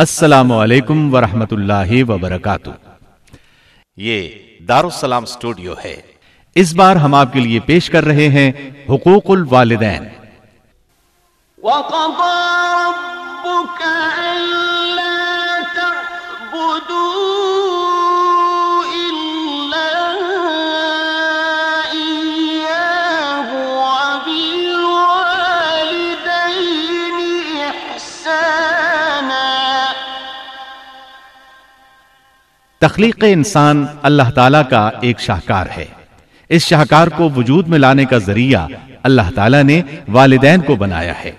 السلام علیکم ورحمۃ اللہ وبرکاتہ۔ یہ دارالسلام اسٹوڈیو ہے۔ اس بار ہم آپ کے لیے پیش کر رہے ہیں حقوق الوالدین۔ وقضى ربك ألا تعبدوا تخلیق انسان اللہ تعالیٰ کا ایک شاہکار ہے۔ اس شاہکار کو وجود میں لانے کا ذریعہ اللہ تعالیٰ نے والدین کو بنایا ہے۔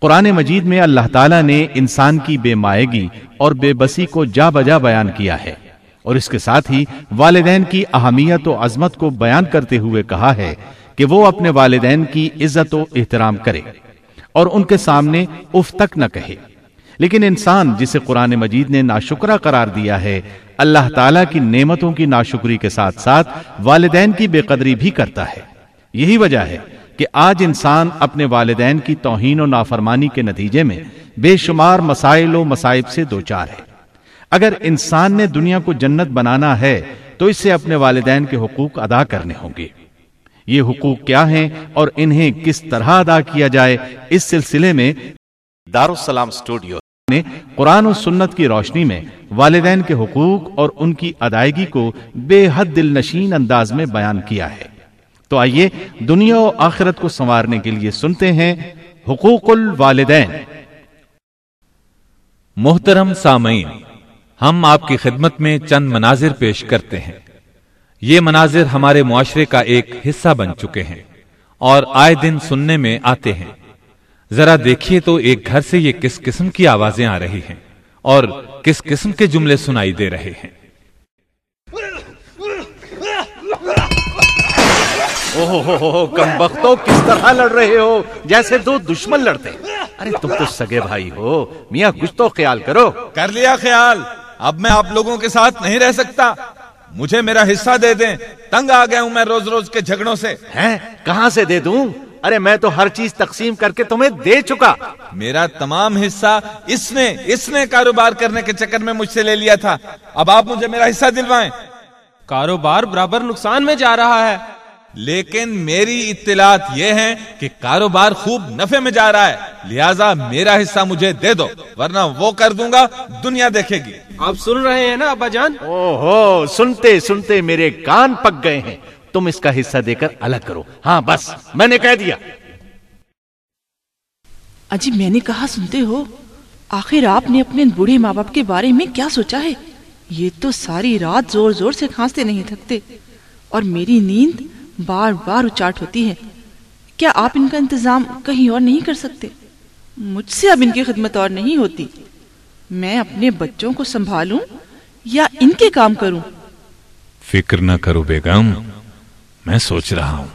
قرآن مجید میں اللہ تعالیٰ نے انسان کی بے مائگی اور بے بسی کو جا بجا بیان کیا ہے۔ اور اس کے ساتھ ہی والدین کی اہمیت و عظمت کو بیان کرتے ہوئے کہا ہے کہ وہ اپنے والدین کی عزت و احترام کرے اور ان کے سامنے اف تک نہ کہے۔ لیکن انسان جسے قرآن مجید نے ناشکرہ قرار دیا ہے اللہ تعالیٰ کی نعمتوں کی ناشکری کے ساتھ ساتھ والدین کی بے قدری بھی کرتا ہے۔ یہی وجہ ہے کہ آج انسان اپنے والدین کی توہین و نافرمانی کے نتیجے میں بے شمار مسائل و مصائب سے دوچار ہے۔ اگر انسان نے دنیا کو جنت بنانا ہے تو اس سے اپنے والدین کے حقوق ادا کرنے ہوں گے۔ یہ حقوق کیا ہیں اور انہیں کس طرح ادا کیا جائے اس سلسلے میں۔ دارالسلام اسٹوڈیو نے قرآن و سنت کی روشنی میں والدین کے حقوق اور ان کی ادائیگی کو بے حد دل نشین انداز میں بیان کیا ہے۔ تو آئیے دنیا و آخرت کو سنوارنے کے لیے سنتے ہیں حقوق الوالدین۔ محترم سامعین، ہم آپ کی خدمت میں چند مناظر پیش کرتے ہیں۔ یہ مناظر ہمارے معاشرے کا ایک حصہ بن چکے ہیں اور آئے دن سننے میں آتے ہیں۔ ذرا دیکھیے تو ایک گھر سے یہ کس قسم کی آوازیں آ رہی ہیں اور کس قسم کے جملے سنائی دے رہے ہیں۔ کم بختوں کس طرح لڑ رہے ہو؟ جیسے دو دشمن لڑتے۔ ارے تم تو سگے بھائی ہو۔ میاں کچھ تو خیال کرو۔ کر لیا خیال۔ اب میں آپ لوگوں کے ساتھ نہیں رہ سکتا۔ مجھے میرا حصہ دے دیں۔ تنگ آ گیا ہوں میں روز روز کے جھگڑوں سے۔ ہیں؟ کہاں سے دے دوں؟ ارے میں تو ہر چیز تقسیم کر کے تمہیں دے چکا۔ میرا تمام حصہ اس نے اس نے کاروبار کرنے کے چکر میں مجھ سے لے لیا تھا۔ اب آپ مجھے میرا حصہ دلوائیں۔ کاروبار برابر نقصان میں جا رہا ہے۔ لیکن میری اطلاعات یہ ہیں کہ کاروبار خوب نفے میں جا رہا ہے۔ لہٰذا میرا حصہ مجھے دے دو ورنہ وہ کر دوں گا دنیا دیکھے گی۔ آپ سن رہے ہیں نا ابا جان؟ او ہو سنتے سنتے میرے کان پک گئے ہیں۔ تم اس کا حصہ دے کر الگ کرو۔ ہاں بس میں نے کہہ دیا۔ اجی میں نے کہا سنتے ہو آخر آپ نے اپنے بوڑھے ماں باپ کے بارے میں کیا سوچا ہے؟ یہ تو ساری رات زور زور سے کھانستے نہیں تھکتے۔ اور میری نیند بار بار اچاٹ ہوتی ہے۔ کیا آپ ان کا انتظام کہیں اور نہیں کر سکتے؟ مجھ سے اب ان کی خدمت اور نہیں ہوتی۔ میں اپنے بچوں کو سنبھالوں یا ان کے کام کروں؟ فکر نہ کرو بیگم میں سوچ رہا ہوں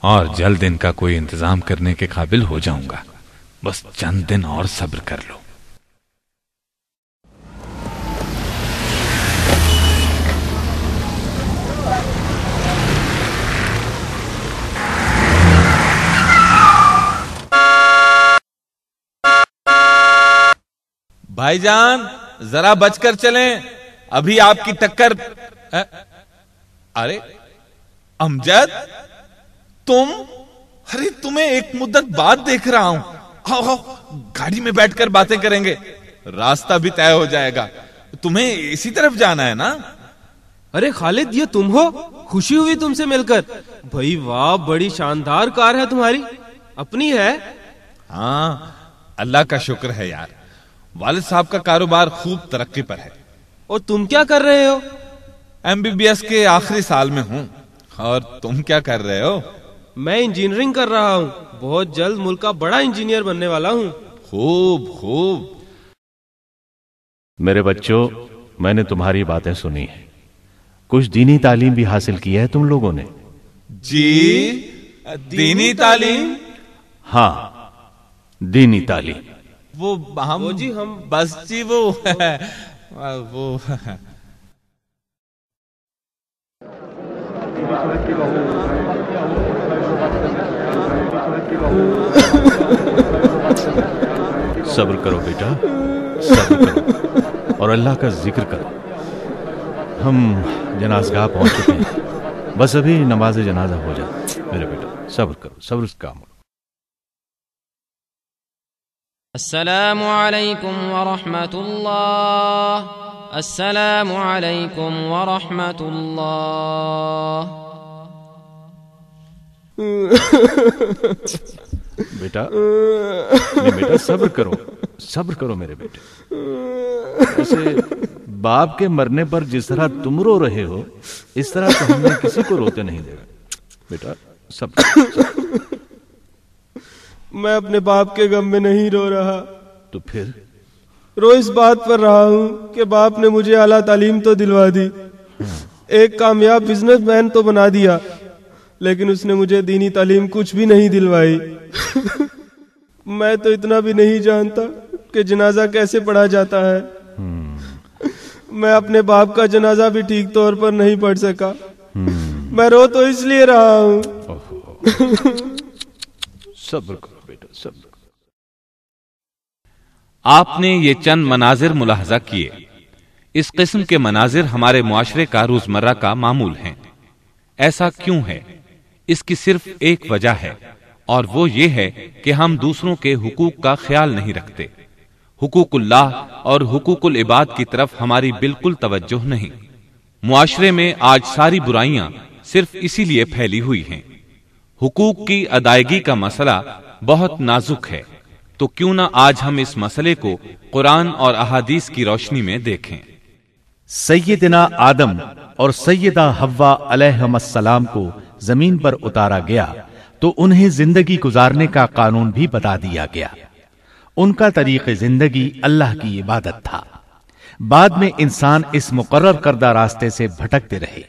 اور جلد ان کا کوئی انتظام کرنے کے قابل ہو جاؤں گا۔ بس چند دن اور صبر کر لو۔ بھائی جان ذرا بچ کر چلیں۔ ابھی آپ کی ٹکر ارے امجد تم ارے تمہیں ایک مدت بعد دیکھ رہا ہوں۔ آؤ آؤ گاڑی میں بیٹھ کر باتیں کریں گے۔ راستہ بھی طے ہو جائے گا۔ تمہیں اسی طرف جانا ہے نا؟ ارے خالد یہ تم ہو؟ خوشی ہوئی تم سے مل کر۔ بھائی واہ بڑی شاندار کار ہے تمہاری۔ اپنی ہے؟ ہاں اللہ کا شکر ہے یار۔ والد صاحب کا کاروبار خوب ترقی پر ہے۔ اور تم کیا کر رہے ہو؟ ایم بی بی ایس کے آخری سال میں ہوں۔ اور تم کیا کر رہے ہو؟ میں انجینئرنگ کر رہا ہوں۔ بہت جلد ملک کا بڑا انجینئر بننے والا ہوں۔ خوب خوب۔ میرے بچوں میں نے تمہاری باتیں سنی ہیں۔ کچھ دینی تعلیم بھی حاصل کی ہے تم لوگوں نے۔ جی؟ دینی تعلیم؟ ہاں دینی تعلیم۔ وہ ہم جی ہم بس جی وہ وہ صبر کرو بیٹا، صبر کرو۔ اور اللہ کا ذکر کرو۔ ہم جنازگاہ پہنچ چکے ہیں۔ بس ابھی نماز جنازہ ہو جائے۔ میرے بیٹا، صبر کرو، صبر اس کام کرو۔ السلام عليكم ورحمة الله السلام عليكم ورحمة الله بیٹا بیٹا صبر کرو صبر کرو میرے بیٹے۔ ایسے باپ کے مرنے پر جس طرح تم رو رہے ہو اس طرح تو ہم نے کسی کو روتے نہیں دے بیٹا صبر میں اپنے باپ کے غم میں نہیں رو رہا۔ تو پھر؟ رو اس بات پر رہا ہوں کہ باپ نے مجھے اعلیٰ تعلیم تو دلوا دی۔ ایک کامیاب بزنس مین تو بنا دیا۔ لیکن اس نے مجھے دینی تعلیم کچھ بھی نہیں دلوائی۔ میں تو اتنا بھی نہیں جانتا کہ جنازہ کیسے پڑھا جاتا ہے۔ میں اپنے باپ کا جنازہ بھی ٹھیک طور پر نہیں پڑھ سکا۔ میں رو تو اس لیے رہا ہوں۔ صبر کرو بیٹا صبر۔ آپ نے یہ چند مناظر ملاحظہ کیے۔ اس قسم کے مناظر ہمارے معاشرے کا روزمرہ کا معمول ہیں۔ ایسا کیوں ہے اس کی صرف ایک وجہ ہے، اور وہ یہ ہے کہ ہم دوسروں کے حقوق کا خیال نہیں رکھتے۔ حقوق اللہ اور حقوق العباد کی طرف ہماری بالکل توجہ نہیں۔ معاشرے میں آج ساری برائیاں صرف اسی لیے پھیلی ہوئی ہیں۔ حقوق کی ادائیگی کا مسئلہ بہت نازک ہے۔ تو کیوں نہ آج ہم اس مسئلے کو قرآن اور احادیث کی روشنی میں دیکھیں۔ سیدنا آدم اور سیدہ حوا علیہ السلام کو زمین پر اتارا گیا تو انہیں زندگی گزارنے کا قانون بھی بتا دیا گیا۔ ان کا طریق زندگی اللہ کی عبادت تھا۔ بعد میں انسان اس مقرر کردہ راستے سے بھٹکتے رہے۔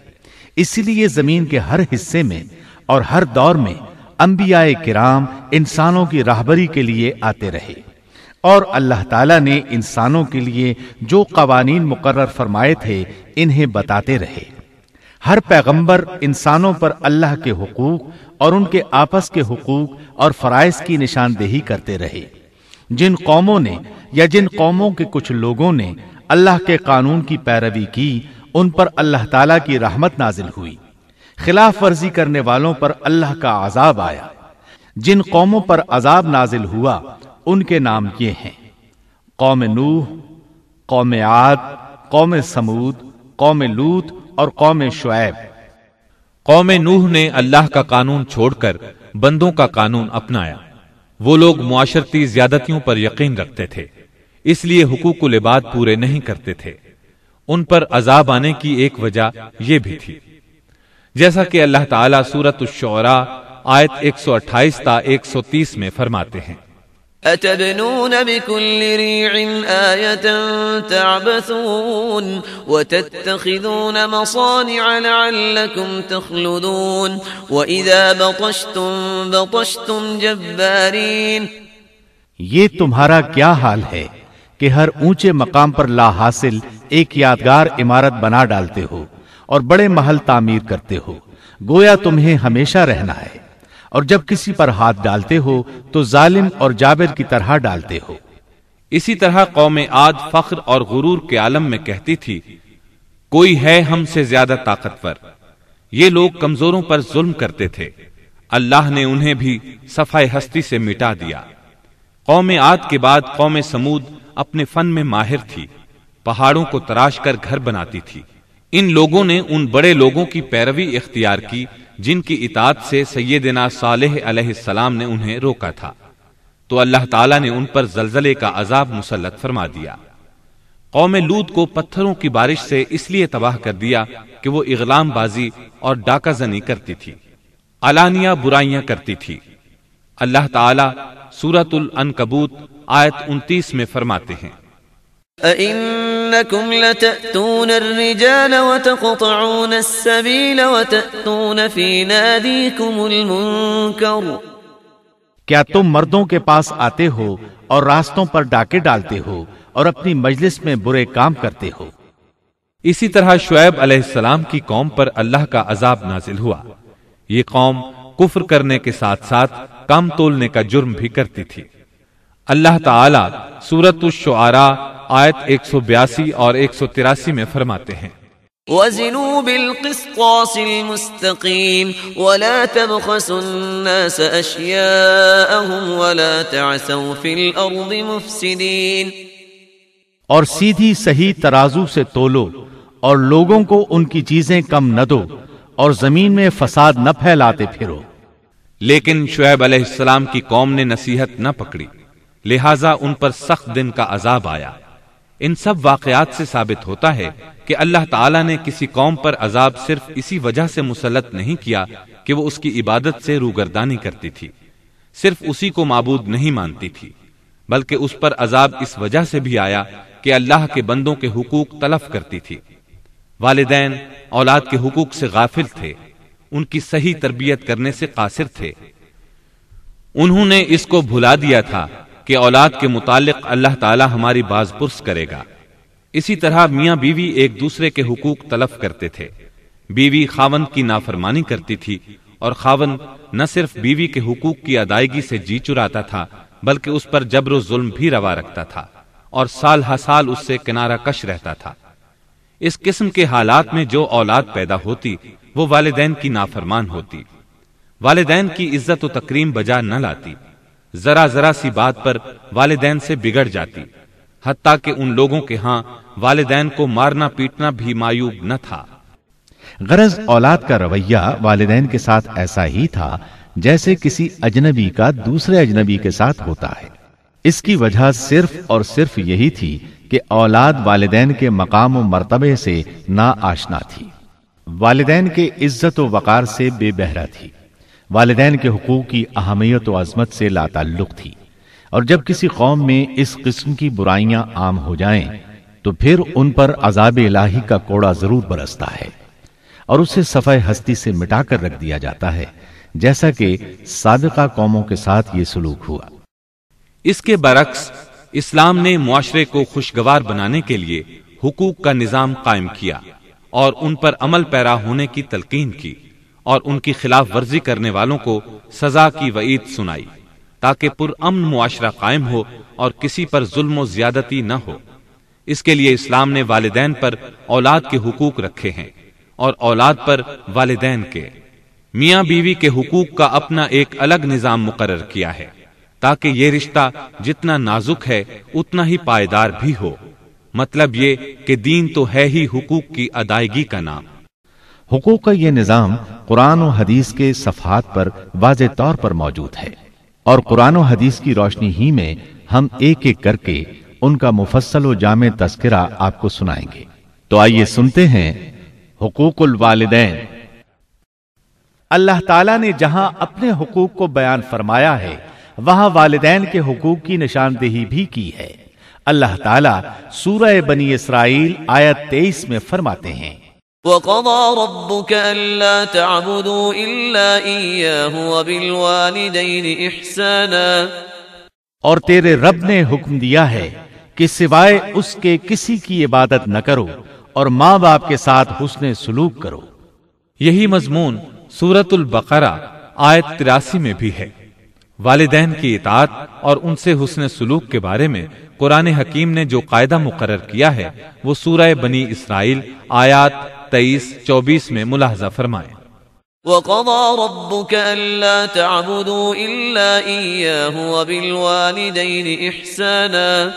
اسی لیے زمین کے ہر حصے میں اور ہر دور میں انبیاء کرام انسانوں کی راہبری کے لیے آتے رہے۔ اور اللہ تعالی نے انسانوں کے لیے جو قوانین مقرر فرمائے تھے، انہیں بتاتے رہے۔ ہر پیغمبر انسانوں پر اللہ کے حقوق اور ان کے آپس کے حقوق اور فرائض کی نشاندہی کرتے رہے۔ جن قوموں نے یا جن قوموں کے کچھ لوگوں نے اللہ کے قانون کی پیروی کی، ان پر اللہ تعالی کی رحمت نازل ہوئی۔ خلاف ورزی کرنے والوں پر اللہ کا عذاب آیا۔ جن قوموں پر عذاب نازل ہوا، ان کے نام یہ ہیں۔ قوم نوح، قوم عاد، قوم سمود قوم لوت اور قوم شعیب۔ قوم نوح نے اللہ کا قانون چھوڑ کر بندوں کا قانون اپنایا۔ وہ لوگ معاشرتی زیادتیوں پر یقین رکھتے تھے۔ اس لیے حقوق العباد پورے نہیں کرتے تھے۔ ان پر عذاب آنے کی ایک وجہ یہ بھی تھی۔ جیسا کہ اللہ تعالیٰ سورت الشعراء آیت 128 تا 130 میں فرماتے ہیں۔ أتبنون بكل ريع آية تعبثون وتتخذون مصانع لعلكم تخلدون وإذا بطشتم بطشتم جبارين یہ تمہارا کیا حال ہے کہ ہر اونچے مقام پر لا حاصل ایک یادگار عمارت بنا ڈالتے ہو اور بڑے محل تعمیر کرتے ہو؟ گویا تمہیں ہمیشہ رہنا ہے۔ اور جب کسی پر ہاتھ ڈالتے ہو تو ظالم اور جابر کی طرح ڈالتے ہو۔ اسی طرح قوم عاد فخر اور غرور کے عالم میں کہتی تھی، کوئی ہے ہم سے زیادہ طاقتور؟ یہ لوگ کمزوروں پر ظلم کرتے تھے۔ اللہ نے انہیں بھی صفائی ہستی سے مٹا دیا۔ قوم عاد کے بعد قوم سمود اپنے فن میں ماہر تھی، پہاڑوں کو تراش کر گھر بناتی تھی۔ ان لوگوں نے ان بڑے لوگوں کی پیروی اختیار کی جن کی اطاعت سے سیدنا صالح علیہ السلام نے انہیں روکا تھا۔ تو اللہ تعالیٰ نے ان پر زلزلے کا عذاب مسلط فرما دیا۔ قوم لوت کو پتھروں کی بارش سے اس لیے تباہ کر دیا کہ وہ اغلام بازی اور ڈاکہ زنی کرتی تھی۔ علانیہ برائیاں کرتی تھی۔ اللہ تعالیٰ سورت العنکبوت آیت انتیس میں فرماتے ہیں۔ أئنكم لتأتون الرجال وتقطعون السبيل وتأتون في ناديكم المنكر کیا تم مردوں کے پاس آتے ہو اور راستوں پر ڈاکے ڈالتے ہو اور اپنی مجلس میں برے کام کرتے ہو؟ اسی طرح شعیب علیہ السلام کی قوم پر اللہ کا عذاب نازل ہوا۔ یہ قوم کفر کرنے کے ساتھ ساتھ کام تولنے کا جرم بھی کرتی تھی۔ اللہ تعالی سورت الشعراء آیت 182 اور 183 میں فرماتے ہیں۔ وزنوا بالقسطاس المستقيم ولا تبخسوا الناس أشياءهم ولا تعثوا في الأرض مفسدين۔ اور سیدھی صحیح ترازو سے تولو اور لوگوں کو ان کی چیزیں کم نہ دو اور زمین میں فساد نہ پھیلاتے پھرو۔ لیکن شعیب علیہ السلام کی قوم نے نصیحت نہ پکڑی۔ لہذا ان پر سخت دن کا عذاب آیا۔ ان سب واقعات سے ثابت ہوتا ہے کہ اللہ تعالیٰ نے کسی قوم پر عذاب صرف اسی وجہ سے مسلط نہیں کیا کہ وہ اس کی عبادت سے روگردانی کرتی تھی۔ صرف اسی کو معبود نہیں مانتی تھی، بلکہ اس پر عذاب اس وجہ سے بھی آیا کہ اللہ کے بندوں کے حقوق تلف کرتی تھی۔ والدین، اولاد کے حقوق سے غافل تھے، ان کی صحیح تربیت کرنے سے قاصر تھے۔ انہوں نے اس کو بھلا دیا تھا کہ اولاد کے متعلق اللہ تعالی ہماری باز پرس کرے گا۔ اسی طرح میاں بیوی ایک دوسرے کے حقوق تلف کرتے تھے۔ بیوی خاون کی نافرمانی کرتی تھی اور خاون نہ صرف بیوی کے حقوق کی ادائیگی سے جی چراتا تھا، بلکہ اس پر جبر و ظلم بھی روا رکھتا تھا اور سال ہر سال اس سے کنارہ کش رہتا تھا۔ اس قسم کے حالات میں جو اولاد پیدا ہوتی، وہ والدین کی نافرمان ہوتی۔ والدین کی عزت و تکریم بجا نہ لاتی۔ ذرا ذرا سی بات پر والدین سے بگڑ جاتی، حتیٰ کہ ان لوگوں کے ہاں والدین کو مارنا پیٹنا بھی مایوب نہ تھا۔ غرض اولاد کا رویہ والدین کے ساتھ ایسا ہی تھا جیسے کسی اجنبی کا دوسرے اجنبی کے ساتھ ہوتا ہے۔ اس کی وجہ صرف اور صرف یہی تھی کہ اولاد والدین کے مقام و مرتبے سے نا آشنا تھی۔ والدین کے عزت و وقار سے بے بہرا تھی۔ والدین کے حقوق کی اہمیت و عظمت سے لا تعلق تھی۔ اور جب کسی قوم میں اس قسم کی برائیاں عام ہو جائیں، تو پھر ان پر عذاب الہی کا کوڑا ضرور برستا ہے۔ اور اسے صفحہ ہستی سے مٹا کر رکھ دیا جاتا ہے، جیسا کہ سابقہ قوموں کے ساتھ یہ سلوک ہوا۔ اس کے برعکس، اسلام نے معاشرے کو خوشگوار بنانے کے لیے حقوق کا نظام قائم کیا اور ان پر عمل پیرا ہونے کی تلقین کی۔ اور ان کی خلاف ورزی کرنے والوں کو سزا کی وعید سنائی، تاکہ پر امن معاشرہ قائم ہو اور کسی پر ظلم و زیادتی نہ ہو۔ اس کے لیے اسلام نے والدین پر اولاد کے حقوق رکھے ہیں اور اولاد پر والدین کے۔ میاں بیوی کے حقوق کا اپنا ایک الگ نظام مقرر کیا ہے، تاکہ یہ رشتہ جتنا نازک ہے اتنا ہی پائیدار بھی ہو۔ مطلب یہ کہ دین تو ہے ہی حقوق کی ادائیگی کا نام۔ حقوق کا یہ نظام قرآن و حدیث کے صفحات پر واضح طور پر موجود ہے۔ اور قرآن و حدیث کی روشنی ہی میں ہم ایک ایک کر کے ان کا مفصل و جامع تذکرہ آپ کو سنائیں گے۔ تو آئیے سنتے ہیں حقوق الوالدین۔ اللہ تعالیٰ نے جہاں اپنے حقوق کو بیان فرمایا ہے، وہاں والدین کے حقوق کی نشاندہی بھی کی ہے۔ اللہ تعالیٰ سورہ بنی اسرائیل آیت تیئیس میں فرماتے ہیں۔ وقضى ربك ألا تعبدوا إلا إياه وبالوالدين إحسانا. اور تیرے رب نے حکم دیا ہے کہ سوائے اس کے کسی کی عبادت نہ کرو اور ماں باپ کے ساتھ حسن سلوک کرو۔ یہی مضمون سورت البقرہ آیت تراسی میں بھی ہے۔ والدین کی اطاعت اور ان سے حسن سلوک کے بارے میں قرآن حکیم نے جو قاعدہ مقرر کیا ہے وہ سورہ بنی اسرائیل آیات تیئیس چوبیس میں ملاحظہ فرمائے وقضى ربك ألا تعبدوا إلا إياه وبالوالدين إحسانا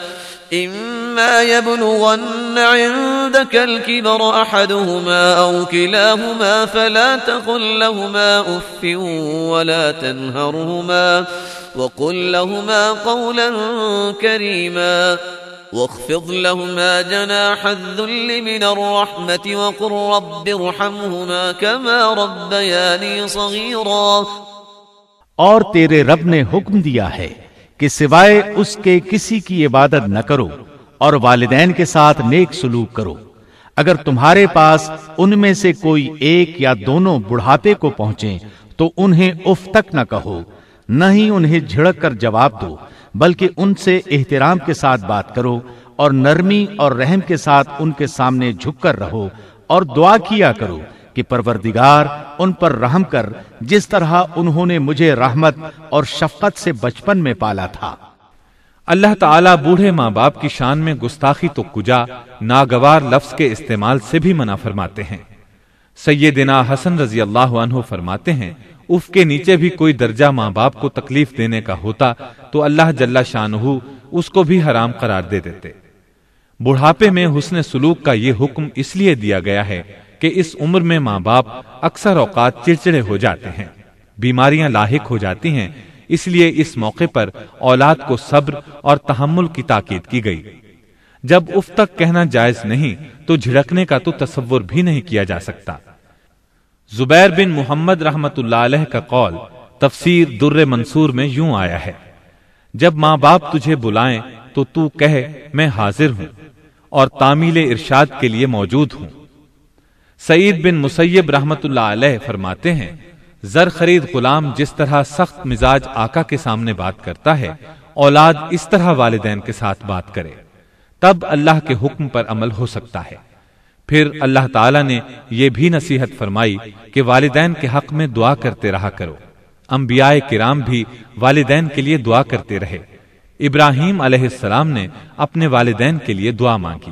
إما يبلغن عندك الكبر أحدهما أو كلاهما فلا تقل لهما أف ولا تنهرهما وقل لهما قولا كريما واخفض لهما جناح الذل من الرحمة وقل رب ارحمهما كما ربياني صغيرا اور تیرے رب نے حکم دیا ہے کہ سوائے اس کے کسی کی عبادت نہ کرو اور والدین کے ساتھ نیک سلوک کرو۔ اگر تمہارے پاس ان میں سے کوئی ایک یا دونوں بڑھاپے کو پہنچے تو انہیں اف تک نہ کہو، نہ ہی انہیں جھڑک کر جواب دو۔ بلکہ ان سے احترام کے ساتھ بات کرو اور نرمی اور رحم کے ساتھ ان کے سامنے جھک کر رہو اور دعا کیا کرو کہ پروردگار ان پر رحم کر جس طرح انہوں نے مجھے رحمت اور شفقت سے بچپن میں پالا تھا۔ اللہ تعالیٰ بوڑھے ماں باپ کی شان میں گستاخی تو کجا، ناگوار لفظ کے استعمال سے بھی منع فرماتے ہیں۔ سیدنا حسن رضی اللہ عنہ فرماتے ہیں اف کے نیچے بھی کوئی درجہ ماں باپ کو تکلیف دینے کا ہوتا تو اللہ جل شان اس کو بھی حرام قرار دے دیتے۔ بڑھاپے میں حسن سلوک کا یہ حکم اس لیے دیا گیا ہے کہ اس عمر میں ماں باپ اکثر اوقات چڑچڑے ہو جاتے ہیں، بیماریاں لاحق ہو جاتی ہیں، اس لیے اس موقع پر اولاد کو صبر اور تحمل کی تاکید کی گئی۔ جب اف تک کہنا جائز نہیں تو جھڑکنے کا تو تصور بھی نہیں کیا جا سکتا۔ زبیر بن محمد رحمت اللہ علیہ کا قول تفسیر در منصور میں یوں آیا ہے، جب ماں باپ تجھے بلائیں تو تو کہے، میں حاضر ہوں اور تعمیل ارشاد کے لیے موجود ہوں۔ سعید بن مسیب رحمت اللہ علیہ فرماتے ہیں، زر خرید غلام جس طرح سخت مزاج آقا کے سامنے بات کرتا ہے، اولاد اس طرح والدین کے ساتھ بات کرے، تب اللہ کے حکم پر عمل ہو سکتا ہے۔ پھر اللہ تعالی نے یہ بھی نصیحت فرمائی کہ والدین کے حق میں دعا کرتے رہا کرو۔ انبیاء کرام بھی والدین کے لیے دعا کرتے رہے۔ ابراہیم علیہ السلام نے اپنے والدین کے لیے دعا مانگی۔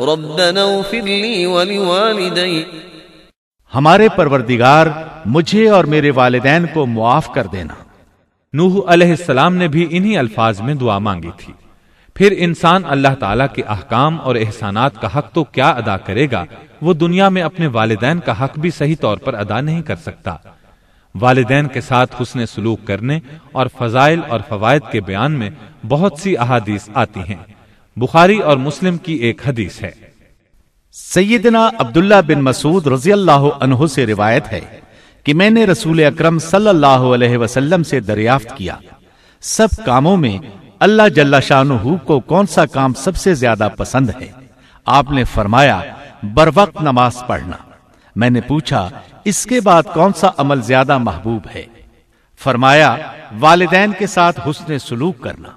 ربنا اغفر لی ولوالدی ہمارے پروردگار مجھے اور میرے والدین کو معاف کر دینا۔ نوح علیہ السلام نے بھی انہی الفاظ میں دعا مانگی تھی۔ پھر انسان اللہ تعالیٰ کے احکام اور احسانات کا حق تو کیا ادا کرے گا؟ وہ دنیا میں اپنے والدین کا حق بھی صحیح طور پر ادا نہیں کر سکتا۔ والدین کے ساتھ حسن سلوک کرنے اور فضائل اور فوائد کے بیان میں بہت سی احادیث آتی ہیں۔ بخاری اور مسلم کی ایک حدیث ہے۔ سیدنا عبداللہ بن مسعود رضی اللہ عنہ سے روایت ہے کہ میں نے رسول اکرم صلی اللہ علیہ وسلم سے دریافت کیا۔ سب کاموں میں اللہ جل شاہ کو کون سا کام سب سے زیادہ پسند ہے؟ آپ نے فرمایا، بر وقت نماز پڑھنا۔ میں نے پوچھا، اس کے بعد کون سا عمل زیادہ محبوب ہے؟ فرمایا، والدین کے ساتھ حسن سلوک کرنا۔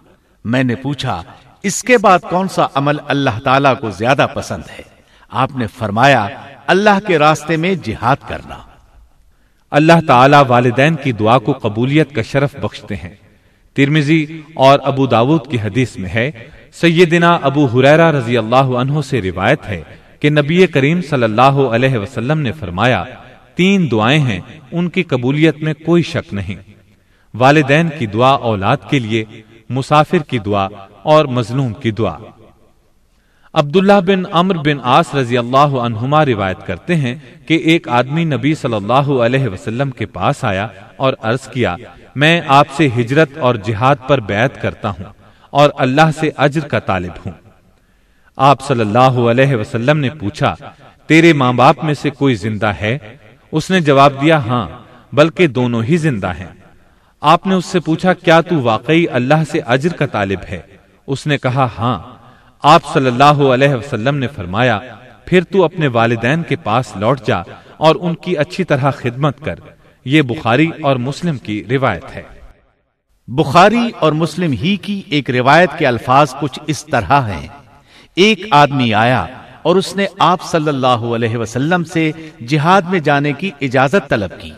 میں نے پوچھا، اس کے بعد کون سا عمل اللہ تعالیٰ کو زیادہ پسند ہے؟ آپ نے فرمایا، اللہ کے راستے میں جہاد کرنا۔ اللہ تعالی والدین کی دعا کو قبولیت کا شرف بخشتے ہیں۔ ترمزی اور ابو داود کی حدیث میں ہے، سیدنا ابو حریرہ رضی اللہ عنہ سے روایت ہے کہ نبی کریم صلی اللہ علیہ وسلم نے فرمایا، تین دعائیں ہیں، ان کی قبولیت میں کوئی شک نہیں۔ والدین کی دعا اولاد کے لیے، مسافر کی دعا اور مظلوم کی دعا۔ عبداللہ بن امر بن آس رضی اللہ عنہما روایت کرتے ہیں کہ ایک آدمی نبی صلی اللہ علیہ وسلم کے پاس آیا اور عرض کیا میں آپ سے ہجرت اور جہاد پر بیعت کرتا ہوں اور اللہ سے اجر کا طالب ہوں۔ آپ صلی اللہ علیہ وسلم نے پوچھا، تیرے ماں باپ میں سے کوئی زندہ ہے؟ اس نے جواب دیا ہاں بلکہ دونوں ہی زندہ ہیں۔ آپ نے اس سے پوچھا، کیا تو واقعی اللہ سے اجر کا طالب ہے؟ اس نے کہا ہاں۔ آپ صلی اللہ علیہ وسلم نے فرمایا، پھر تو اپنے والدین کے پاس لوٹ جا اور ان کی اچھی طرح خدمت کر۔ یہ بخاری اور مسلم کی روایت ہے۔ بخاری اور مسلم ہی کی ایک روایت کے الفاظ کچھ اس طرح ہیں۔ ایک آدمی آیا اور اس نے آپ صلی اللہ علیہ وسلم سے جہاد میں جانے کی اجازت طلب کی۔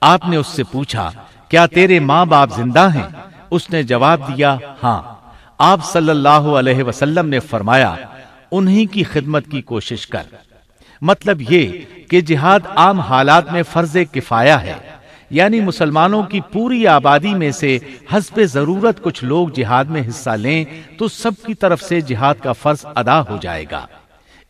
آپ نے اس سے پوچھا، کیا تیرے ماں باپ زندہ ہیں؟ اس نے جواب دیا ہاں۔ آپ صلی اللہ علیہ وسلم نے فرمایا، انہی کی خدمت کی کوشش کر۔ مطلب یہ کہ جہاد عام حالات میں فرض کفایا ہے۔ یعنی مسلمانوں کی پوری آبادی میں سے حسب ضرورت کچھ لوگ جہاد میں حصہ لیں تو سب کی طرف سے جہاد کا فرض ادا ہو جائے گا۔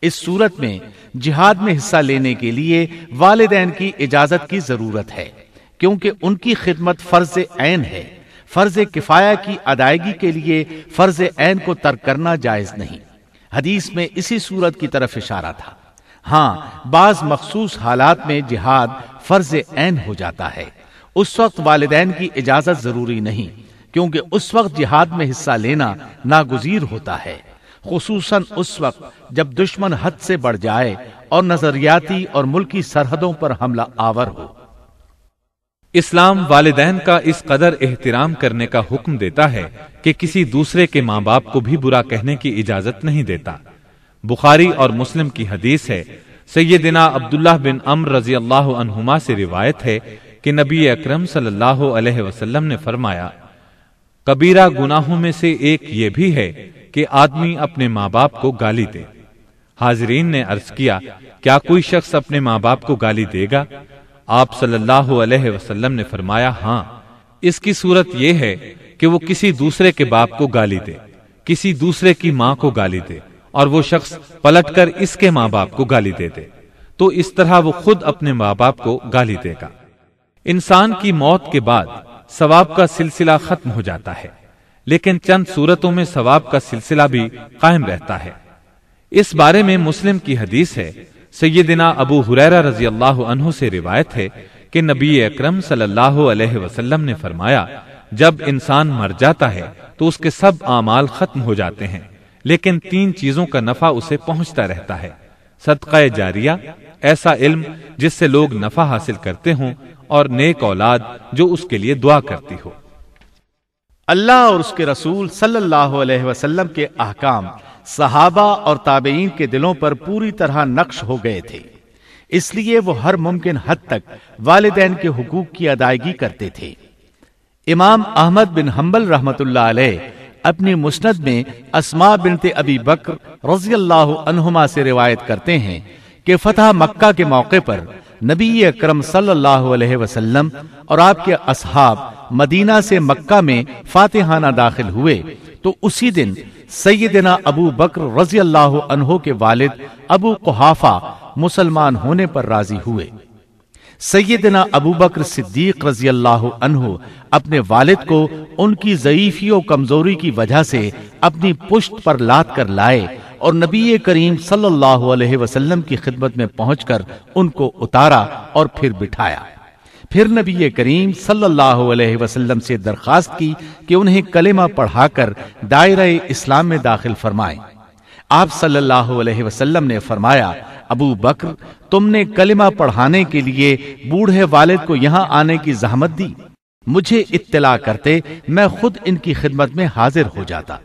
اس صورت میں جہاد میں حصہ لینے کے لیے والدین کی اجازت کی ضرورت ہے، کیونکہ ان کی خدمت فرض عین ہے۔ فرض کفایہ کی ادائیگی کے لیے فرض عین کو ترک کرنا جائز نہیں۔ حدیث میں اسی صورت کی طرف اشارہ تھا۔ ہاں بعض مخصوص حالات میں جہاد فرض عین ہو جاتا ہے۔ اس وقت والدین کی اجازت ضروری نہیں، کیونکہ اس وقت جہاد میں حصہ لینا ناگزیر ہوتا ہے۔ خصوصاً اس وقت جب دشمن حد سے بڑھ جائے اور نظریاتی اور ملکی سرحدوں پر حملہ آور ہو۔ اسلام والدین کا اس قدر احترام کرنے کا حکم دیتا ہے کہ کسی دوسرے کے ماں باپ کو بھی برا کہنے کی اجازت نہیں دیتا۔ بخاری اور مسلم کی حدیث ہے۔ سیدنا عبداللہ بن امر رضی اللہ عنہما سے روایت ہے کہ نبی اکرم صلی اللہ علیہ وسلم نے فرمایا، کبیرہ گناہوں میں سے ایک یہ بھی ہے کہ آدمی اپنے ماں باپ کو گالی دے۔ حاضرین نے عرض کیا کیا کوئی شخص اپنے ماں باپ کو گالی دے گا؟ آپ صلی اللہ علیہ وسلم نے فرمایا ہاں۔ اس کی صورت یہ ہے کہ وہ کسی دوسرے کے باپ کو گالی دے، کسی دوسرے کی ماں کو گالی دے۔ اور وہ شخص پلٹ کر اس کے ماں باپ کو گالی دے دے۔ تو اس طرح وہ خود اپنے ماں باپ کو گالی دے گا۔ انسان کی موت کے بعد ثواب کا سلسلہ ختم ہو جاتا ہے، لیکن چند صورتوں میں ثواب کا سلسلہ بھی قائم رہتا ہے۔ اس بارے میں مسلم کی حدیث ہے، سیدنا ابو حریرہ رضی اللہ عنہ سے روایت ہے کہ نبی اکرم صلی اللہ علیہ وسلم نے فرمایا، جب انسان مر جاتا ہے تو اس کے سب اعمال ختم ہو جاتے ہیں۔ لیکن تین چیزوں کا نفع اسے پہنچتا رہتا ہے۔ صدقہ جاریہ، ایسا علم جس سے لوگ نفع حاصل کرتے ہوں، اور نیک اولاد جو اس کے لیے دعا کرتی ہو۔ اللہ اور اس کے رسول صلی اللہ علیہ وسلم کے احکام صحابہ اور تابعین کے دلوں پر پوری طرح نقش ہو گئے تھے۔ اس لیے وہ ہر ممکن حد تک والدین کے حقوق کی ادائیگی کرتے تھے۔ امام احمد بن حنبل رحمت اللہ علیہ اپنی مسند میں اسما بنت ابی بکر رضی اللہ عنہما سے روایت کرتے ہیں کہ فتح مکہ کے موقع پر نبی اکرم صلی اللہ علیہ وسلم اور آپ کے اصحاب مدینہ سے مکہ میں فاتحانہ داخل ہوئے تو اسی دن سیدنا ابو بکر رضی اللہ عنہ کے والد ابو قحافہ مسلمان ہونے پر راضی ہوئے۔ سیدنا ابو بکر صدیق رضی اللہ عنہ اپنے والد کو ان کی ضعیفی و کمزوری کی وجہ سے اپنی پشت پر لاد کر لائے اور نبی کریم صلی اللہ علیہ وسلم کی خدمت میں پہنچ کر ان کو اتارا اور پھر بٹھایا۔ پھر نبی کریم صلی اللہ علیہ وسلم سے درخواست کی کہ انہیں کلمہ پڑھا کر دائرہ اسلام میں داخل فرمائیں۔ آپ صلی اللہ علیہ وسلم نے فرمایا ابو بکر، تم نے کلمہ پڑھانے کے لیے بوڑھے والد کو یہاں آنے کی زحمت دی۔ مجھے اطلاع کرتے میں خود ان کی خدمت میں حاضر ہو جاتا۔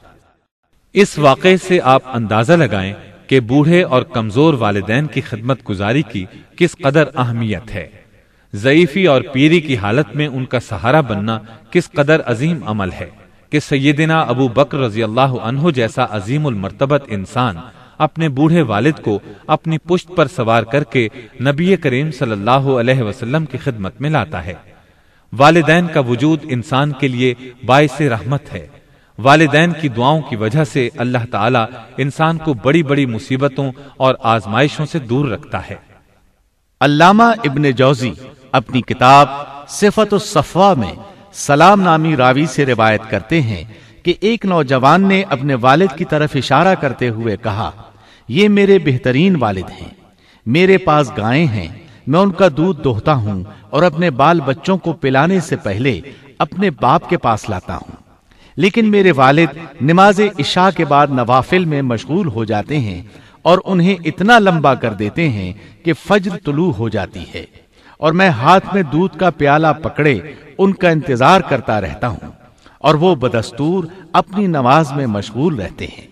اس واقعے سے آپ اندازہ لگائیں کہ بوڑھے اور کمزور والدین کی خدمت گزاری کی کس قدر اہمیت ہے۔ ضعیفی اور پیری کی حالت میں ان کا سہارا بننا کس قدر عظیم عمل ہے کہ سیدنا ابو بکر رضی اللہ عنہ جیسا عظیم المرتبت انسان اپنے بوڑھے والد کو اپنی پشت پر سوار کر کے نبی کریم صلی اللہ علیہ وسلم کی خدمت میں لاتا ہے۔ والدین کا وجود انسان کے لیے باعث رحمت ہے۔ والدین کی دعاؤں کی وجہ سے اللہ تعالی انسان کو بڑی بڑی مصیبتوں اور آزمائشوں سے دور رکھتا ہے۔ علامہ ابن جوزی اپنی کتاب صفت الصفا میں سلام نامی راوی سے روایت کرتے ہیں کہ ایک نوجوان نے اپنے والد کی طرف اشارہ کرتے ہوئے کہا، یہ میرے بہترین والد ہیں، میرے پاس گائیں ہیں، میں ان کا دودھ دوہتا ہوں اور اپنے بال بچوں کو پلانے سے پہلے اپنے باپ کے پاس لاتا ہوں۔ لیکن میرے والد نماز عشاء کے بعد نوافل میں مشغول ہو جاتے ہیں اور انہیں اتنا لمبا کر دیتے ہیں کہ فجر طلوع ہو جاتی ہے اور میں ہاتھ میں دودھ کا پیالہ پکڑے ان کا انتظار کرتا رہتا ہوں۔ اور وہ بدستور اپنی نماز میں مشغول رہتے ہیں۔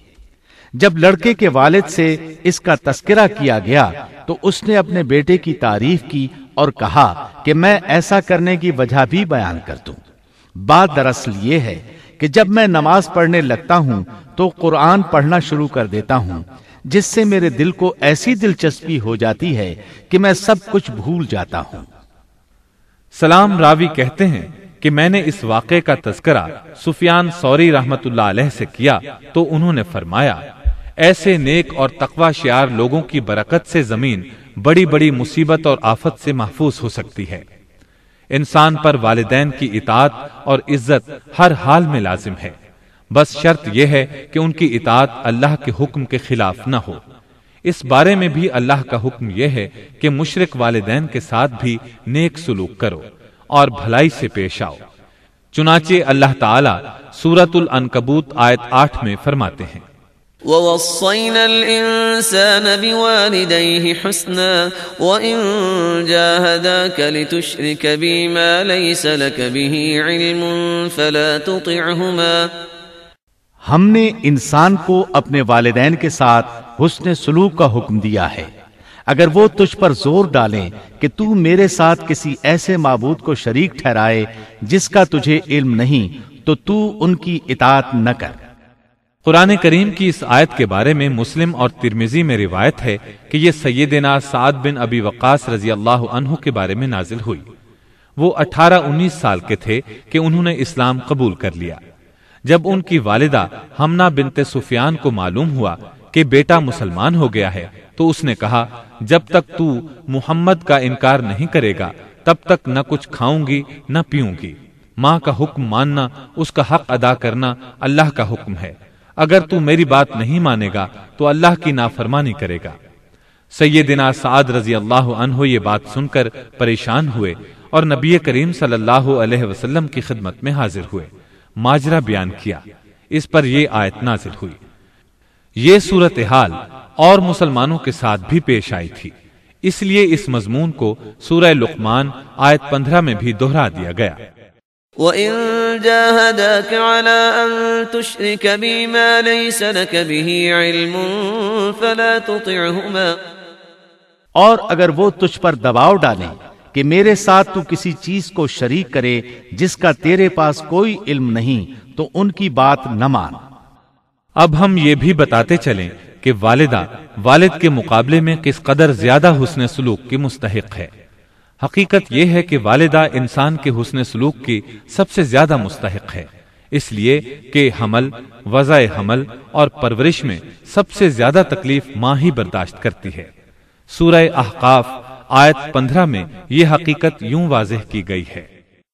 جب لڑکے کے والد سے اس کا تذکرہ کیا گیا، تو اس نے اپنے بیٹے کی تعریف کی اور کہا کہ میں ایسا کرنے کی وجہ بھی بیان کر دوں۔ بات دراصل یہ ہے کہ جب میں نماز پڑھنے لگتا ہوں، تو قرآن پڑھنا شروع کر دیتا ہوں، جس سے میرے دل کو ایسی دلچسپی ہو جاتی ہے کہ میں سب کچھ بھول جاتا ہوں۔ سلام راوی کہتے ہیں کہ میں نے اس واقعے کا تذکرہ سفیان سوری رحمت اللہ علیہ سے کیا تو انہوں نے فرمایا، ایسے نیک اور تقوا شیار لوگوں کی برکت سے زمین بڑی بڑی مصیبت اور آفت سے محفوظ ہو سکتی ہے۔ انسان پر والدین کی اطاعت اور عزت ہر حال میں لازم ہے۔ بس شرط یہ ہے کہ ان کی اطاعت اللہ کے حکم کے خلاف نہ ہو۔ اس بارے میں بھی اللہ کا حکم یہ ہے کہ مشرق والدین کے ساتھ بھی نیک سلوک کرو۔ اور بھلائی سے پیش آؤ۔ چنانچہ اللہ تعالی سورت العنکبوت آیت آٹھ میں فرماتے ہیں۔ ووصينا الإنسان بوالديه حسنا وإن جاهداك لتشرك بي ما ليس لك به علم فلا تطعهما۔ ہم نے انسان کو اپنے والدین کے ساتھ حسن سلوک کا حکم دیا ہے۔ اگر وہ تجھ پر زور ڈالیں کہ تو میرے ساتھ کسی ایسے معبود کو شریک ٹھہرائے جس کا تجھے علم نہیں، تو تو ان کی اطاعت نہ کر۔ قرآن کریم کی اس آیت کے بارے میں مسلم اور ترمیزی میں روایت ہے کہ یہ سیدنا سعد بن ابی وقاص رضی اللہ عنہ کے بارے میں نازل ہوئی۔ وہ اٹھارہ انیس سال کے تھے کہ انہوں نے اسلام قبول کر لیا۔ جب ان کی والدہ ہمنا بنت سفیان کو معلوم ہوا کہ بیٹا مسلمان ہو گیا ہے، تو اس نے کہا، جب تک تو محمد کا انکار نہیں کرے گا، تب تک نہ کچھ کھاؤں گی، نہ پیوں گی۔ ماں کا حکم ماننا، اس کا حق ادا کرنا اللہ کا حکم ہے۔ اگر تو میری بات نہیں مانے گا، تو اللہ کی نافرمانی کرے گا۔ سیدنا سعد رضی اللہ عنہ یہ بات سن کر پریشان ہوئے اور نبی کریم صلی اللہ علیہ وسلم کی خدمت میں حاضر ہوئے۔ ماجرا بیان کیا۔ اس پر یہ آیت نازل ہوئی۔ یہ صورتحال اور مسلمانوں کے ساتھ بھی پیش آئی تھی۔ اس لیے اس مضمون کو سورہ لقمان آیت پندرہ میں بھی دہرا دیا گیا۔ وَإِن جَاهَدَاكَ عَلَىٰ أَن تُشْرِكَ بِي مَا لَيْسَ لَكَ بِهِ عِلْمٌ فَلَا تُطِعْهُمَا۔ اور اگر وہ تجھ پر دباؤ ڈالیں کہ میرے ساتھ تو کسی چیز کو شریک کرے جس کا تیرے پاس کوئی علم نہیں تو ان کی بات نہ مان۔ اب ہم یہ بھی بتاتے چلیں کہ والدہ والد کے مقابلے میں کس قدر زیادہ حسن سلوک کی مستحق ہے۔ حقیقت یہ ہے کہ والدہ انسان کے حسن سلوک کی سب سے زیادہ مستحق ہے۔ اس لیے کہ حمل، وضع حمل اور پرورش میں سب سے زیادہ تکلیف ماں ہی برداشت کرتی ہے۔ سورہ احقاف آیت پندرہ میں یہ حقیقت یوں واضح کی گئی ہے۔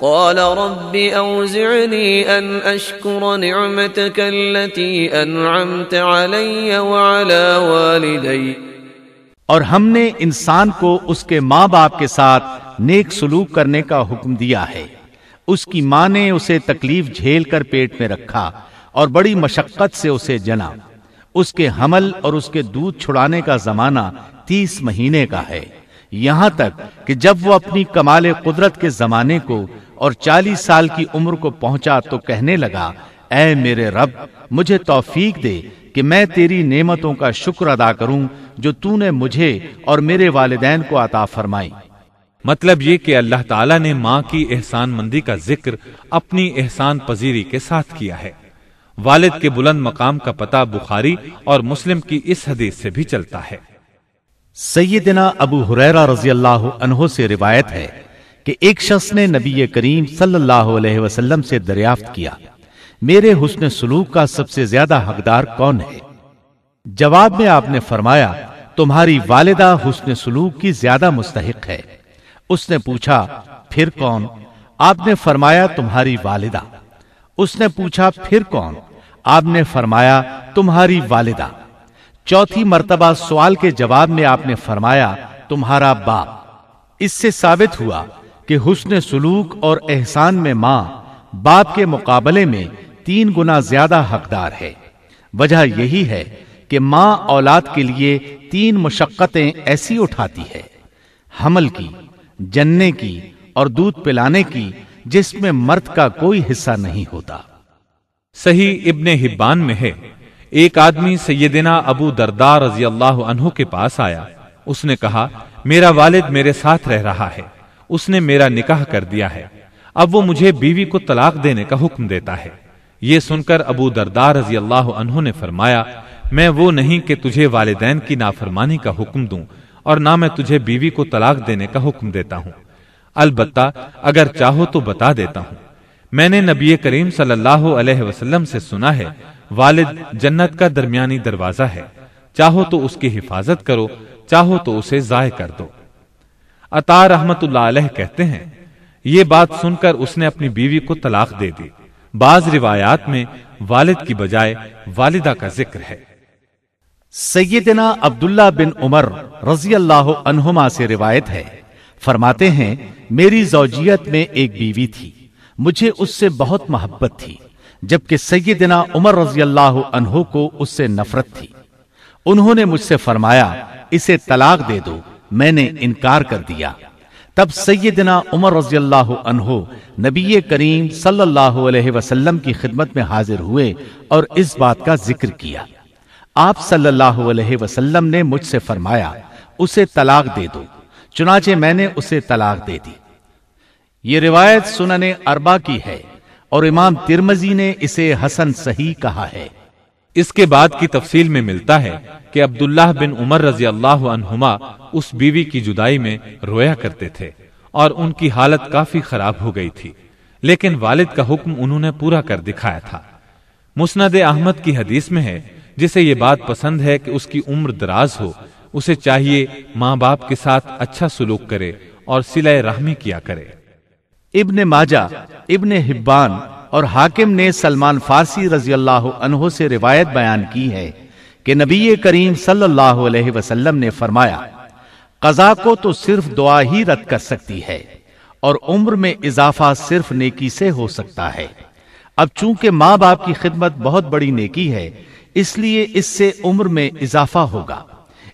قال رب أوزعني أن أشكر نعمتك التي أنعمت علي وعلى والدي. اور ہم نے انسان کو اس کے ماں باپ کے ساتھ نیک سلوک کرنے کا حکم دیا ہے۔ اس کی ماں نے اسے تکلیف جھیل کر پیٹ میں رکھا اور بڑی مشقت سے اسے جنا۔ اس کے حمل اور اس کے دودھ چھڑانے کا زمانہ تیس مہینے کا ہے۔ یہاں تک کہ جب وہ اپنی کمال قدرت کے زمانے کو اور چالیس سال کی عمر کو پہنچا تو کہنے لگا، اے میرے رب، مجھے توفیق دے کہ میں تیری نعمتوں کا شکر ادا کروں جو تو نے مجھے اور میرے والدین کو عطا فرمائی۔ مطلب یہ کہ اللہ تعالیٰ نے ماں کی احسان مندی کا ذکر اپنی احسان پذیری کے ساتھ کیا ہے۔ والد کے بلند مقام کا پتہ بخاری اور مسلم کی اس حدیث سے بھی چلتا ہے۔ سیدنا ابو حریرہ رضی اللہ عنہ سے روایت ہے کہ ایک شخص نے نبی کریم صلی اللہ علیہ وسلم سے دریافت کیا، میرے حسن سلوک کا سب سے زیادہ حقدار کون ہے؟ جواب میں آپ نے فرمایا، تمہاری والدہ حسن سلوک کی زیادہ مستحق ہے۔ اس نے پوچھا، پھر کون؟ آپ نے فرمایا، تمہاری والدہ۔ اس نے پوچھا، پھر کون؟ آپ نے فرمایا، تمہاری والدہ۔ چوتھی مرتبہ سوال کے جواب میں آپ نے فرمایا، تمہارا باپ۔ اس سے ثابت ہوا کہ حسن سلوک اور احسان میں ماں باپ کے مقابلے میں تین گنا زیادہ حقدار ہے۔ وجہ یہی ہے کہ ماں اولاد کے لیے تین مشقتیں ایسی اٹھاتی ہے۔ حمل کی، جننے کی اور دودھ پلانے کی جس میں مرد کا کوئی حصہ نہیں ہوتا۔ صحیح ابن حبان میں ہے۔ ایک آدمی سیدنا ابو دردار رضی اللہ عنہ کے پاس آیا۔ اس نے کہا، میرا والد میرے ساتھ رہ رہا ہے۔ اس نے میرا نکاح کر دیا ہے۔ اب وہ مجھے بیوی کو طلاق دینے کا حکم دیتا ہے۔ یہ سن کر ابو دردار رضی اللہ عنہ نے فرمایا، میں وہ نہیں کہ تجھے والدین کی نافرمانی کا حکم دوں اور نہ میں تجھے بیوی کو طلاق دینے کا حکم دیتا ہوں۔ البتہ، اگر چاہو تو بتا دیتا ہوں۔ میں نے نبی کریم صلی اللہ علیہ وسلم سے سنا ہے والد جنت کا درمیانی دروازہ ہے۔ چاہو تو اس کی حفاظت کرو، چاہو تو اسے ضائع کر دو۔ عطا رحمت اللہ علیہ کہتے ہیں، یہ بات سن کر اس نے اپنی بیوی کو طلاق دے دی۔ بعض روایات میں والد کی بجائے والدہ کا ذکر ہے۔ سیدنا عبداللہ بن عمر رضی اللہ عنہما سے روایت ہے۔ فرماتے ہیں، میری زوجیت میں ایک بیوی تھی، مجھے اس سے بہت محبت تھی۔ جبکہ سیدنا عمر رضی اللہ عنہ کو اس سے نفرت تھی۔ انہوں نے مجھ سے فرمایا، اسے طلاق دے دو، میں نے انکار کر دیا۔ تب سیدنا عمر رضی اللہ عنہ نبی کریم صلی اللہ علیہ وسلم کی خدمت میں حاضر ہوئے اور اس بات کا ذکر کیا۔ آپ صلی اللہ علیہ وسلم نے مجھ سے فرمایا، اسے طلاق دے دو، چنانچہ میں نے اسے طلاق دے دی۔ یہ روایت سنن اربا کی ہے۔ اور امام ترمزی نے اسے حسن صحیح کہا ہے۔ اس کے بعد کی تفصیل میں ملتا ہے کہ عبداللہ بن عمر رضی اللہ عنہما اس بیوی کی جدائی میں رویا کرتے تھے اور ان کی حالت کافی خراب ہو گئی تھی۔ لیکن والد کا حکم انہوں نے پورا کر دکھایا تھا۔ مسند احمد کی حدیث میں ہے، جسے یہ بات پسند ہے کہ اس کی عمر دراز ہو، اسے چاہیے ماں باپ کے ساتھ اچھا سلوک کرے اور سلائے رحمی کیا کرے۔ ابن ماجہ، ابن حبان اور حاکم نے سلمان فارسی رضی اللہ عنہ سے روایت بیان کی ہے کہ نبی کریم صلی اللہ علیہ وسلم نے فرمایا قضا کو تو صرف دعا ہی رد کر سکتی ہے اور عمر میں اضافہ صرف نیکی سے ہو سکتا ہے۔ اب چونکہ ماں باپ کی خدمت بہت بڑی نیکی ہے، اس لیے اس سے عمر میں اضافہ ہوگا۔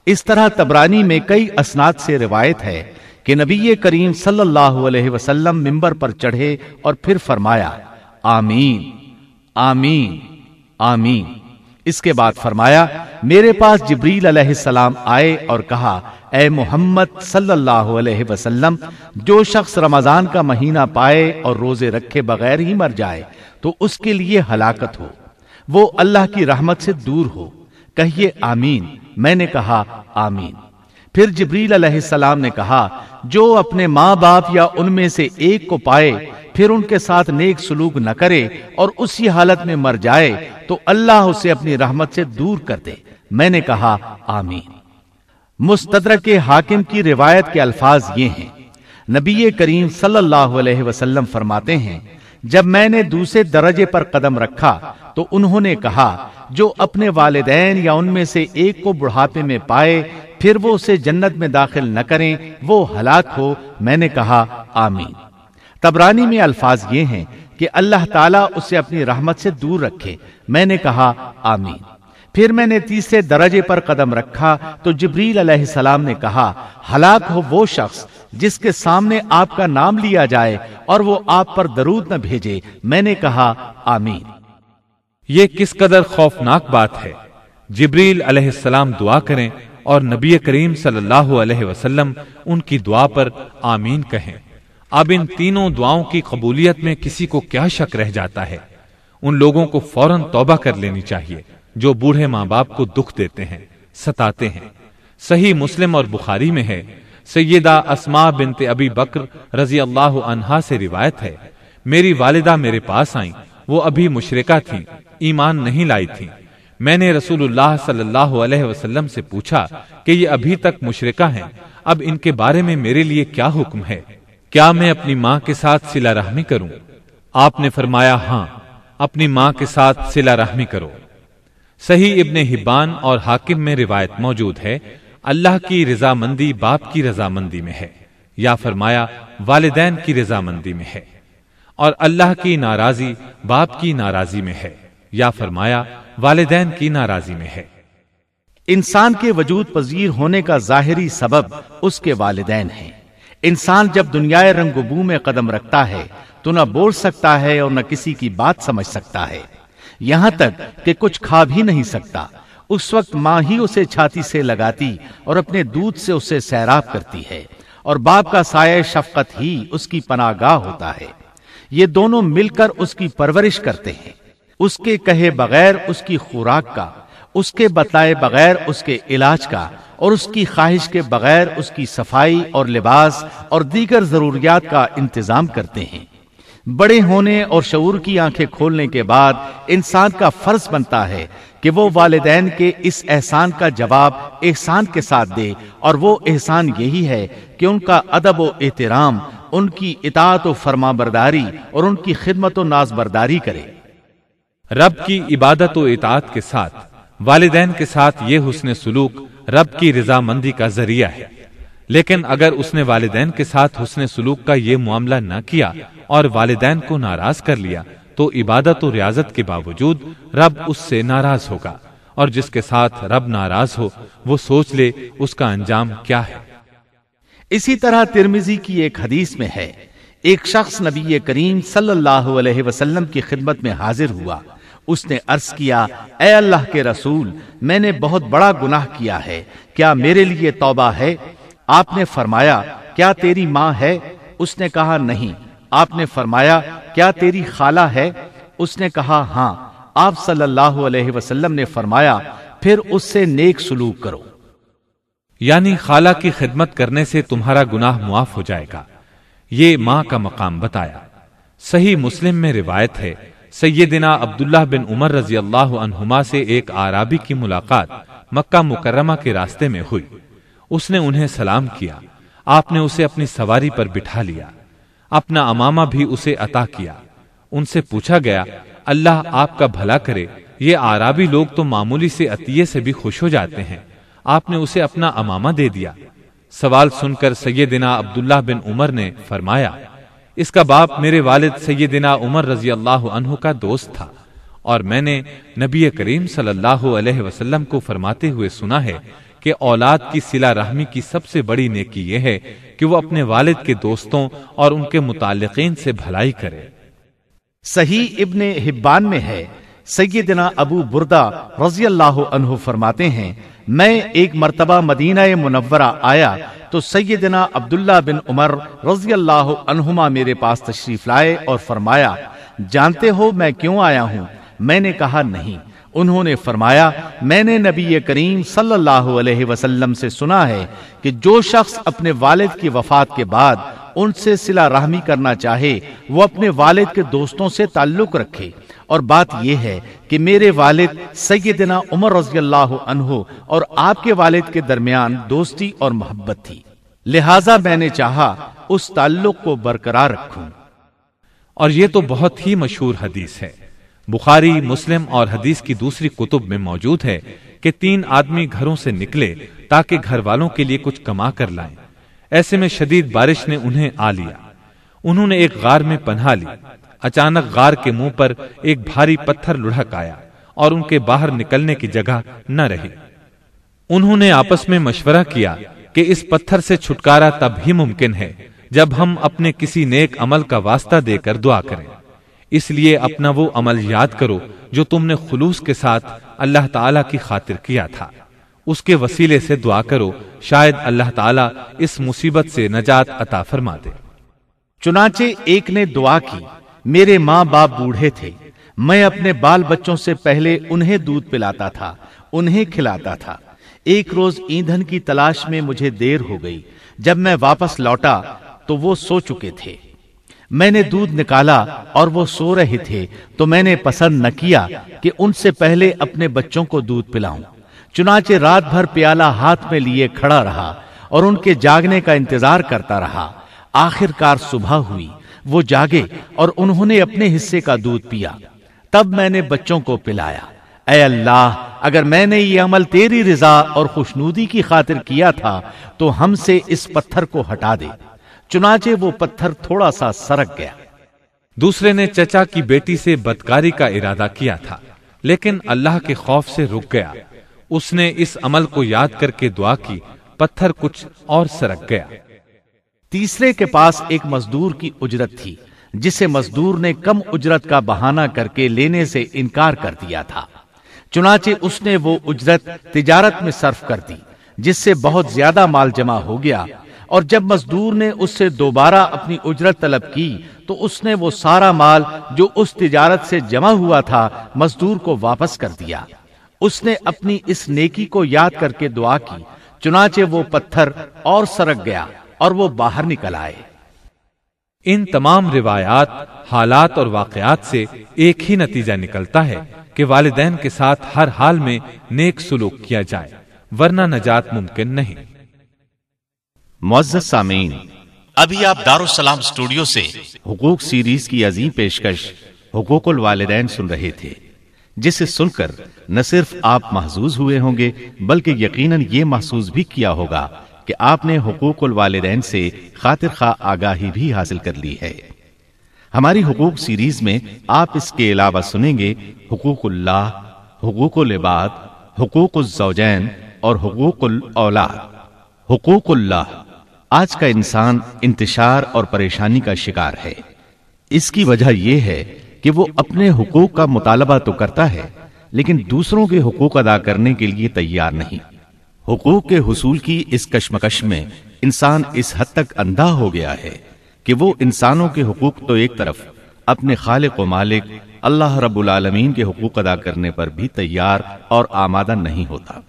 اس طرح تبرانی میں کئی اسناد سے روایت ہے کہ نبی کریم صلی اللہ علیہ وسلم ممبر پر چڑھے اور پھر فرمایا، آمین آمین آمین۔ اس کے بعد فرمایا، میرے پاس جبریل علیہ السلام آئے اور کہا، اے محمد صلی اللہ علیہ وسلم، جو شخص رمضان کا مہینہ پائے اور روزے رکھے بغیر ہی مر جائے، تو اس کے لیے ہلاکت ہو۔ وہ اللہ کی رحمت سے دور ہو۔ کہیے، آمین۔ میں نے کہا، آمین۔ پھر جبریل علیہ السلام نے کہا، جو اپنے ماں باپ یا ان میں سے ایک کو پائے، پھر ان کے ساتھ نیک سلوک نہ کرے اور اسی حالت میں مر جائے، تو اللہ اسے اپنی رحمت سے دور کر دے۔ میں نے کہا، آمین۔ مستدرک حاکم کی روایت کے الفاظ یہ ہیں۔ نبی کریم صلی اللہ علیہ وسلم فرماتے ہیں، جب میں نے دوسرے درجے پر قدم رکھا، تو انہوں نے کہا، جو اپنے والدین یا ان میں سے ایک کو بڑھاپے میں پائے پھر وہ اسے جنت میں داخل نہ کریں، وہ ہلاک ہو۔ میں نے کہا، آمین۔ تبرانی میں الفاظ یہ ہیں کہ اللہ تعالیٰ اسے اپنی رحمت سے دور رکھے۔ میں نے کہا، آمین۔ پھر میں نے تیسرے درجے پر قدم رکھا تو جبریل علیہ السلام نے کہا، ہلاک ہو وہ شخص جس کے سامنے آپ کا نام لیا جائے اور وہ آپ پر درود نہ بھیجے۔ میں نے کہا، آمین۔ یہ کس قدر خوفناک بات ہے۔ جبریل علیہ السلام دعا کریں اور نبی کریم صلی اللہ علیہ وسلم ان کی دعا پر آمین کہیں۔ اب ان تینوں دعاؤں کی قبولیت میں کسی کو کیا شک رہ جاتا ہے؟ ان لوگوں کو فوراً توبہ کر لینی چاہیے، جو بوڑھے ماں باپ کو دکھ دیتے ہیں، ستاتے ہیں۔ صحیح مسلم اور بخاری میں ہے، سیدہ اسما بنت ابی بکر رضی اللہ عنہا سے روایت ہے، میری والدہ میرے پاس آئیں، وہ ابھی مشرقہ تھیں، ایمان نہیں لائی تھی میں نے رسول اللہ صلی اللہ علیہ وسلم سے پوچھا کہ یہ ابھی تک مشرقہ ہیں، اب ان کے بارے میں میرے لیے کیا حکم ہے؟ کیا میں اپنی ماں کے ساتھ سلا رحمی کروں؟ آپ نے فرمایا ہاں اپنی ماں کے ساتھ سلا رحمی کرو۔ صحیح ابن حبان اور حاکم میں روایت موجود ہے، اللہ کی رضامندی باپ کی رضامندی میں ہے، یا فرمایا، والدین کی رضامندی میں ہے۔ اور اللہ کی ناراضی باپ کی ناراضی میں ہے، یا فرمایا والدین کی ناراضی میں ہے۔ انسان کے وجود پذیر ہونے کا ظاہری سبب اس کے والدین ہیں۔ انسان جب دنیا رنگ بو میں قدم رکھتا ہے، تو نہ بول سکتا ہے اور نہ کسی کی بات سمجھ سکتا ہے۔ یہاں تک کہ کچھ کھا بھی نہیں سکتا۔ اس وقت ماں ہی اسے چھاتی سے لگاتی اور اپنے دودھ سے اسے سیراب کرتی ہے۔ اور باپ کا سایہ شفقت ہی اس کی پناہ گاہ ہوتا ہے۔ یہ دونوں مل کر اس کی پرورش کرتے ہیں۔ اس کے کہے بغیر اس کی خوراک کا، اس کے بتائے بغیر اس کے علاج کا، اور اس کی خواہش کے بغیر اس کی صفائی اور لباس اور دیگر ضروریات کا انتظام کرتے ہیں۔ بڑے ہونے اور شعور کی آنکھیں کھولنے کے بعد انسان کا فرض بنتا ہے کہ وہ والدین کے اس احسان کا جواب احسان کے ساتھ دے، اور وہ احسان یہی ہے کہ ان کا ادب و احترام، ان کی اطاعت و فرما برداری اور ان کی خدمت و ناز برداری کرے۔ رب کی عبادت و اطاعت کے ساتھ، والدین کے ساتھ یہ حسن سلوک رب کی رضامندی کا ذریعہ ہے۔ لیکن اگر اس نے والدین کے ساتھ حسن سلوک کا یہ معاملہ نہ کیا اور والدین کو ناراض کر لیا، تو عبادت و ریاضت کے باوجود رب اس سے ناراض ہوگا۔ اور جس کے ساتھ رب ناراض ہو، وہ سوچ لے اس کا انجام کیا ہے۔ اسی طرح ترمیزی کی ایک حدیث میں ہے، ایک شخص نبی کریم صلی اللہ علیہ وسلم کی خدمت میں حاضر ہوا۔ اس نے عرض کیا، اے اللہ کے رسول، میں نے بہت بڑا گناہ کیا ہے، کیا میرے لیے توبہ ہے؟ آپ نے فرمایا، کیا تیری ماں ہے؟ اس نے کہا، نہیں۔ آپ نے فرمایا، کیا تیری خالہ ہے؟ اس نے کہا ہاں۔ آپ صلی اللہ علیہ وسلم نے فرمایا، پھر اس سے نیک سلوک کرو۔ یعنی خالہ کی خدمت کرنے سے تمہارا گناہ معاف ہو جائے گا۔ یہ ماں کا مقام بتایا۔ صحیح مسلم میں روایت ہے سیدنا عبداللہ بن عمر رضی اللہ عنہما سے ایک آرابی کی ملاقات مکہ مکرمہ کے راستے میں ہوئی۔ اس نے انہیں سلام کیا۔ آپ نے اسے اپنی سواری پر بٹھا لیا۔ اپنا امامہ بھی اسے عطا کیا۔ ان سے پوچھا گیا، اللہ آپ کا بھلا کرے، یہ آرابی لوگ تو معمولی سے عطیے سے بھی خوش ہو جاتے ہیں۔ آپ نے اسے اپنا امامہ دے دیا۔ سوال سن کر سیدنا عبداللہ بن عمر نے فرمایا اس کا باپ میرے والد سیدنا عمر رضی اللہ عنہ کا دوست تھا اور میں نے نبی کریم صلی اللہ علیہ وسلم کو فرماتے ہوئے سنا ہے کہ اولاد کی سلا رحمی کی سب سے بڑی نیکی یہ ہے کہ وہ اپنے والد کے دوستوں اور ان کے متعلقین سے بھلائی کرے۔ صحیح ابن حبان میں ہے۔ سیدنا ابو بردا رضی اللہ عنہ فرماتے ہیں، میں ایک مرتبہ مدینہ منورہ آیا تو سیدنا عبداللہ بن عمر رضی اللہ عنہما میرے پاس تشریف لائے اور فرمایا، جانتے ہو میں کیوں آیا ہوں؟ میں نے کہا، نہیں۔ انہوں نے فرمایا، میں نے نبی کریم صلی اللہ علیہ وسلم سے سنا ہے کہ جو شخص اپنے والد کی وفات کے بعد ان سے سلا رحمی کرنا چاہے، وہ اپنے والد کے دوستوں سے تعلق رکھے۔ اور بات یہ ہے کہ میرے والد سیدنا عمر رضی اللہ عنہ اور آپ کے والد کے درمیان دوستی اور محبت تھی۔ لہذا میں نے چاہا اس تعلق کو برقرار رکھوں۔ اور یہ تو بہت ہی مشہور حدیث ہے۔ بخاری، مسلم اور حدیث کی دوسری کتب میں موجود ہے کہ تین آدمی گھروں سے نکلے تاکہ گھر والوں کے لیے کچھ کما کر لائیں۔ ایسے میں شدید بارش نے انہیں آ لیا۔ انہوں نے ایک غار میں پناہ لی۔ اچانک غار کے منہ پر ایک بھاری پتھر لڑھک آیا اور ان کے باہر نکلنے کی جگہ نہ رہی۔ انہوں نے آپس میں مشورہ کیا کہ اس پتھر سے چھٹکارا تب ہی ممکن ہے جب ہم اپنے کسی نیک عمل کا واسطہ دے کر دعا کریں۔ اس لیے اپنا وہ عمل یاد کرو جو تم نے خلوص کے ساتھ اللہ تعالی کی خاطر کیا تھا۔ اس کے وسیلے سے دعا کرو، شاید اللہ تعالیٰ اس مصیبت سے نجات عطا فرما دے۔ چنانچہ ایک نے دعا کی۔ میرے ماں باپ بوڑھے تھے۔ میں اپنے بال بچوں سے پہلے انہیں دودھ پلاتا تھا، انہیں کھلاتا تھا۔ ایک روز ایندھن کی تلاش میں مجھے دیر ہو گئی۔ جب میں واپس لوٹا تو وہ سو چکے تھے۔ میں نے دودھ نکالا اور وہ سو رہے تھے۔ تو میں نے پسند نہ کیا کہ ان سے پہلے اپنے بچوں کو دودھ پلاؤں۔ چنانچہ رات بھر پیالہ ہاتھ میں لیے کھڑا رہا اور ان کے جاگنے کا انتظار کرتا رہا۔ آخر کار صبح ہوئی۔ وہ جاگے اور انہوں نے اپنے حصے کا دودھ پیا۔ تب میں نے بچوں کو پلایا۔ اے اللہ، اگر میں نے یہ عمل تیری رضا اور خوشنودی کی خاطر کیا تھا، تو ہم سے اس پتھر کو ہٹا دے۔ چنانچہ وہ پتھر تھوڑا سا سرک گیا۔ دوسرے نے چچا کی بیٹی سے بدکاری کا ارادہ کیا تھا، لیکن اللہ کے خوف سے رک گیا۔ اس نے اس عمل کو یاد کر کے دعا کی، پتھر کچھ اور سرک گیا۔ تیسرے کے پاس ایک مزدور کی اجرت تھی، جسے مزدور نے کم اجرت کا بہانہ کر کے لینے سے انکار کر دیا تھا۔ چنانچہ اس نے وہ اجرت تجارت میں صرف کر دی، جس سے بہت زیادہ مال جمع ہو گیا۔ اور جب مزدور نے اس سے دوبارہ اپنی اجرت طلب کی، تو اس نے وہ سارا مال جو اس تجارت سے جمع ہوا تھا، مزدور کو واپس کر دیا۔ اس نے اپنی اس نیکی کو یاد کر کے دعا کی، چنانچہ وہ پتھر اور سرک گیا۔ اور وہ باہر نکل آئے۔ ان تمام روایات، حالات اور واقعات سے ایک ہی نتیجہ نکلتا ہے کہ والدین کے ساتھ ہر حال میں نیک سلوک کیا جائے، ورنہ نجات ممکن نہیں۔ معزز سامعین، ابھی آپ دارالسلام اسٹوڈیو سے حقوق سیریز کی عظیم پیشکش حقوق الوالدین سن رہے تھے، جسے سن کر نہ صرف آپ محظوظ ہوئے ہوں گے، بلکہ یقیناً یہ محسوس بھی کیا ہوگا کہ آپ نے حقوق الوالدین سے خاطر خواہ آگاہی بھی حاصل کر لی ہے۔ ہماری حقوق سیریز میں آپ اس کے علاوہ سنیں گے حقوق اللہ، حقوق العباد، حقوق الزوجین اور حقوق الاولاد۔ حقوق اللہ، آج کا انسان انتشار اور پریشانی کا شکار ہے۔ اس کی وجہ یہ ہے کہ وہ اپنے حقوق کا مطالبہ تو کرتا ہے، لیکن دوسروں کے حقوق ادا کرنے کے لیے تیار نہیں۔ حقوق کے حصول کی اس کشمکش میں انسان اس حد تک اندھا ہو گیا ہے کہ وہ انسانوں کے حقوق تو ایک طرف، اپنے خالق و مالک، اللہ رب العالمین کے حقوق ادا کرنے پر بھی تیار اور آمادہ نہیں ہوتا۔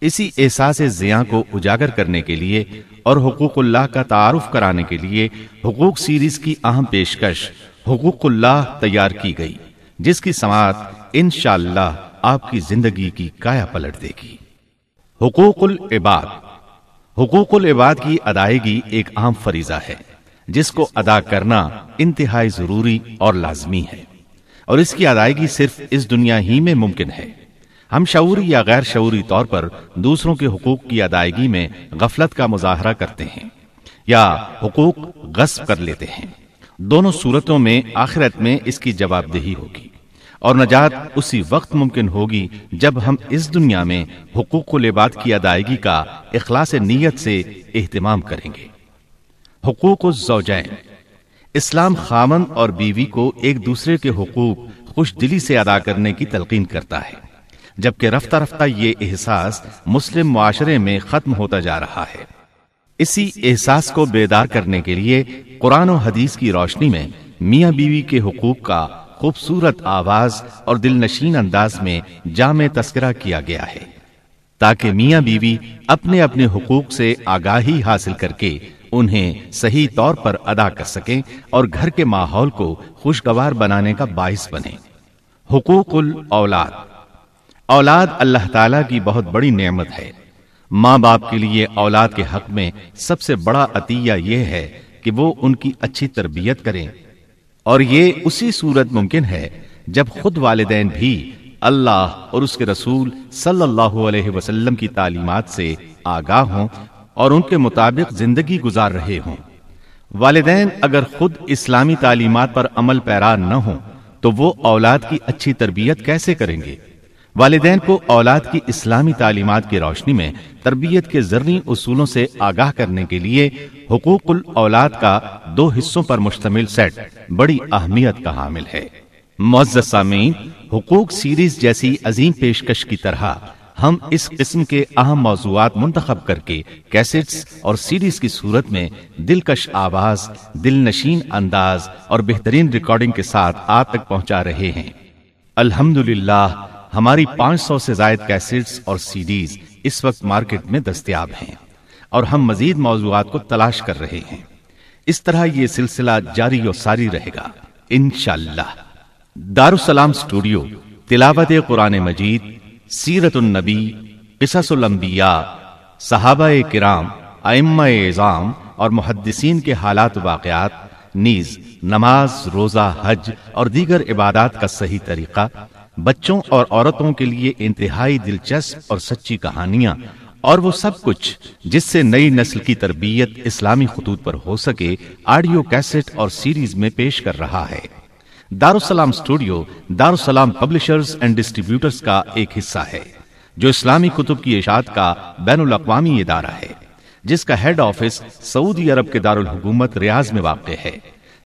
اسی احساس زیاں کو اجاگر کرنے کے لیے اور حقوق اللہ کا تعارف کرانے کے لیے حقوق سیریز کی اہم پیشکش حقوق اللہ تیار کی گئی، جس کی سماعت انشاءاللہ آپ کی زندگی کی کایا پلٹ دے گی۔ حقوق العباد۔ حقوق العباد کی ادائیگی ایک اہم فریضہ ہے، جس کو ادا کرنا انتہائی ضروری اور لازمی ہے۔ اور اس کی ادائیگی صرف اس دنیا ہی میں ممکن ہے۔ ہم شعوری یا غیر شعوری طور پر دوسروں کے حقوق کی ادائیگی میں غفلت کا مظاہرہ کرتے ہیں یا حقوق غصب کر لیتے ہیں۔ دونوں صورتوں میں آخرت میں اس کی جواب دہی ہوگی۔ اور نجات اسی وقت ممکن ہوگی جب ہم اس دنیا میں حقوق و لباد کی ادائیگی کا اخلاص نیت سے اہتمام کریں گے۔ حقوق الزوجین اسلام خامن اور بیوی کو ایک دوسرے کے حقوق خوش دلی سے ادا کرنے کی تلقین کرتا ہے، جبکہ رفتہ رفتہ یہ احساس مسلم معاشرے میں ختم ہوتا جا رہا ہے۔ اسی احساس کو بیدار کرنے کے لیے قرآن و حدیث کی روشنی میں میاں بیوی کے حقوق کا خوبصورت آواز اور دل نشین انداز میں جامع تذکرہ کیا گیا ہے، تاکہ میاں بیوی اپنے اپنے حقوق سے آگاہی حاصل کر کے انہیں صحیح طور پر ادا کر سکیں اور گھر کے ماحول کو خوشگوار بنانے کا باعث بنے حقوق الاولاد۔ اولاد اللہ تعالی کی بہت بڑی نعمت ہے۔ ماں باپ کے لیے اولاد کے حق میں سب سے بڑا عطیہ یہ ہے کہ وہ ان کی اچھی تربیت کریں۔ اور یہ اسی صورت ممکن ہے جب خود والدین بھی اللہ اور اس کے رسول صلی اللہ علیہ وسلم کی تعلیمات سے آگاہ ہوں اور ان کے مطابق زندگی گزار رہے ہوں۔ والدین اگر خود اسلامی تعلیمات پر عمل پیرا نہ ہوں تو وہ اولاد کی اچھی تربیت کیسے کریں گے؟ والدین کو اولاد کی اسلامی تعلیمات کی روشنی میں تربیت کے ذرنی اصولوں سے آگاہ کرنے کے لیے حقوق الاولاد کا دو حصوں پر مشتمل سیٹ بڑی اہمیت کا حامل ہے۔ معزز سامعین، حقوق سیریز جیسی عظیم پیشکش کی طرح ہم اس قسم کے اہم موضوعات منتخب کر کے کیسٹس اور سیریز کی صورت میں دلکش آواز دل نشین انداز اور بہترین ریکارڈنگ کے ساتھ آپ تک پہنچا رہے ہیں۔ الحمدللہ ہماری پانچ سو سے زائد کیسٹس اور سی ڈیز اس وقت مارکیٹ میں دستیاب ہیں اور ہم مزید موضوعات کو تلاش کر رہے ہیں۔ اس طرح یہ سلسلہ جاری و ساری رہے گا۔ انشاءاللہ۔ دارالسلام اسٹوڈیو تلاوت قرآن مجید، سیرت النبی، قصص الانبیاء، صحابہ کرام، ائمہ اعظام اور محدثین کے حالات واقعات، نیز نماز، روزہ، حج اور دیگر عبادات کا صحیح طریقہ بچوں اور عورتوں کے لیے انتہائی دلچسپ اور سچی کہانیاں، اور وہ سب کچھ جس سے نئی نسل کی تربیت اسلامی خطوط پر ہو سکے، آڈیو کیسٹ اور سیریز میں پیش کر رہا ہے۔ دارالسلام اسٹوڈیو دارالسلام پبلشرز اینڈ ڈسٹریبیوٹرز کا ایک حصہ ہے، جو اسلامی کتب کی اشاعت کا بین الاقوامی ادارہ ہے، جس کا ہیڈ آفس سعودی عرب کے دارالحکومت ریاض میں واقع ہے۔